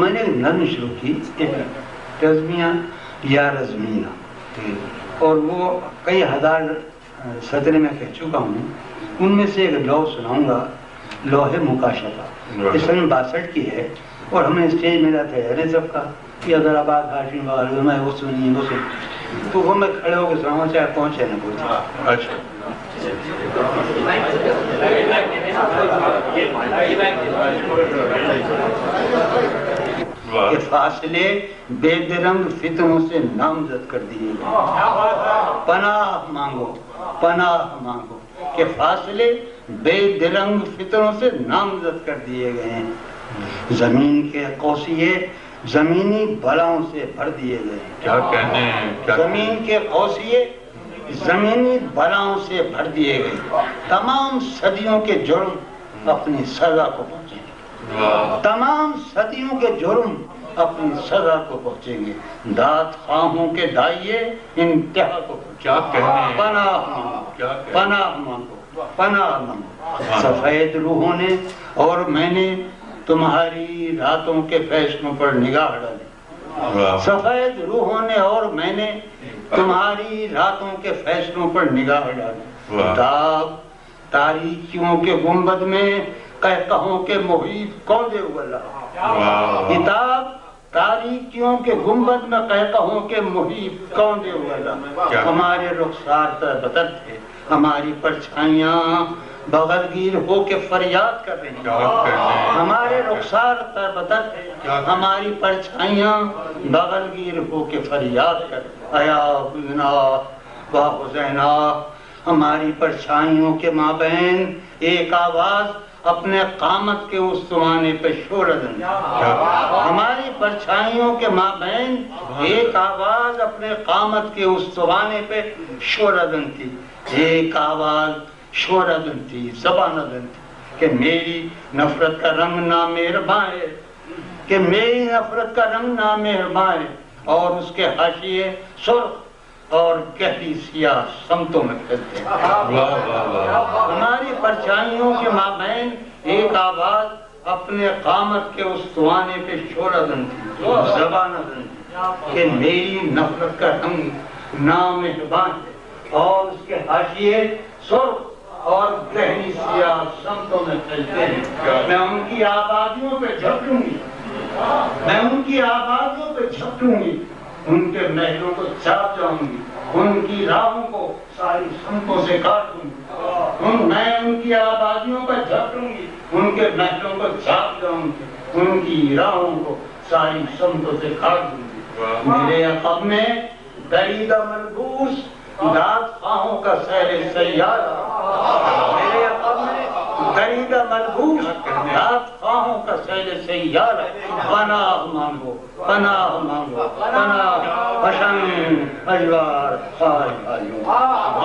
میں نے نظم شروع کی رزمیاں یا رزمینہ۔ اور وہ کئی ہزار صدرے میں کہہ چکا ہوں۔ ان میں سے ایک لو سناؤں گا لوہے مکاشفہ۔ اس میں باسٹھ کی ہے۔ اور ہمیں اسٹیج ملا تھا ارے سب کا کہ اگر آباد ہاشم والے میں وہ سنی وہ سنی۔ تو وہ میں کھڑے ہو کے سناؤں چاہے پہنچے نہ پہنچے۔ اچھا۔ کہ فاصلے بے درنگ فتنوں سے نامزد کر دیے گئے۔ پناہ مانگو پناہ مانگو کہ فاصلے بے درنگ فتنوں سے نامزد کر دیے گئے ہیں۔ زمین کے قوسیے زمینی بلاؤں سے بھر دیے گئے ہیں۔ کیا کہنے زمین کے قوسیے زمینی بلاؤں سے بھر دیے گئے۔ تمام صدیوں کے جرم اپنی سزا کو واہ تمام صدیوں کے جرم اپنی سزا کو پہنچیں گے۔ دات خواہوں کے دائیے انتہا کو پناہ پناہ مانگو۔ پناہ مانگو۔ سفید روحوں نے اور میں نے تمہاری راتوں کے فیصلوں پر نگاہ ڈالی۔ سفید روحوں نے اور میں نے تمہاری راتوں کے فیصلوں پر نگاہ ڈالی۔ داغ تاریکیوں کے گنبد میں کہوں کے محیط کون دے اللہ؟ واہ. کتاب تاریکیوں کے گنبد میں کہوں کے محیط کون دے اللہ؟ ہمارے رخسار پر بدر تھے ہماری پرچھائیاں بغل گیر ہو کے فریاد کر رہی ہیں۔ ہمارے رخسار پر بدر تھے؟ ہماری پرچھائیاں بغل گیر ہو کے فریاد کر ایا حسنا وا حسینا ہماری پرچھائیوں کے مابین ایک آواز اپنے قامت کے استوانے پہ شور اذن ہماری پرچھائیوں کے مابین ایک آواز اپنے قامت کے استوانے پہ شور اذن تھی۔ ایک آواز شور اذن تھی زبان اذن تھی کہ میری نفرت کا رنگ نہ ہے۔ کہ میری نفرت کا رنگ نہ ہے اور اس کے حاشیے سرخ اور گہری سیاہ سمتوں میں پھیلتے ہیں۔ ہماری پرچائیوں کے مابین ایک آواز اپنے قامت کے استوانے پہ شور اذن تھی زبان اذن تھی کہ میری نفرت کا رنگ نامہربان ہے اور اس کے حاشیے سرخ اور گہری سیاہ سمتوں میں پھیلتے ہیں۔ میں ان کی آبادیوں پہ جھپٹوں گی۔ میں ان کی آبادیوں پہ جھپٹوں گی۔ ان کے محلوں کو چاپ جاؤں گی ان کی راہوں کو ساری سمتوں سے کاٹوں گی۔ ان میں ان کی آبادیوں پر جھپٹوں گی ان کے محلوں کو چاپ جاؤں گی۔ ان کی راہوں کو ساری سمتوں سے کاٹ دوں گی۔ میرے عقب میں دریدہ ملبوس داد خواہوں کا سہر سیارہ۔ دریدہ ملبوس رات خواہوں کا سیل سیار پناہ مانگو پناہ مانگو، پناہ۔ حشن اجوار خواہ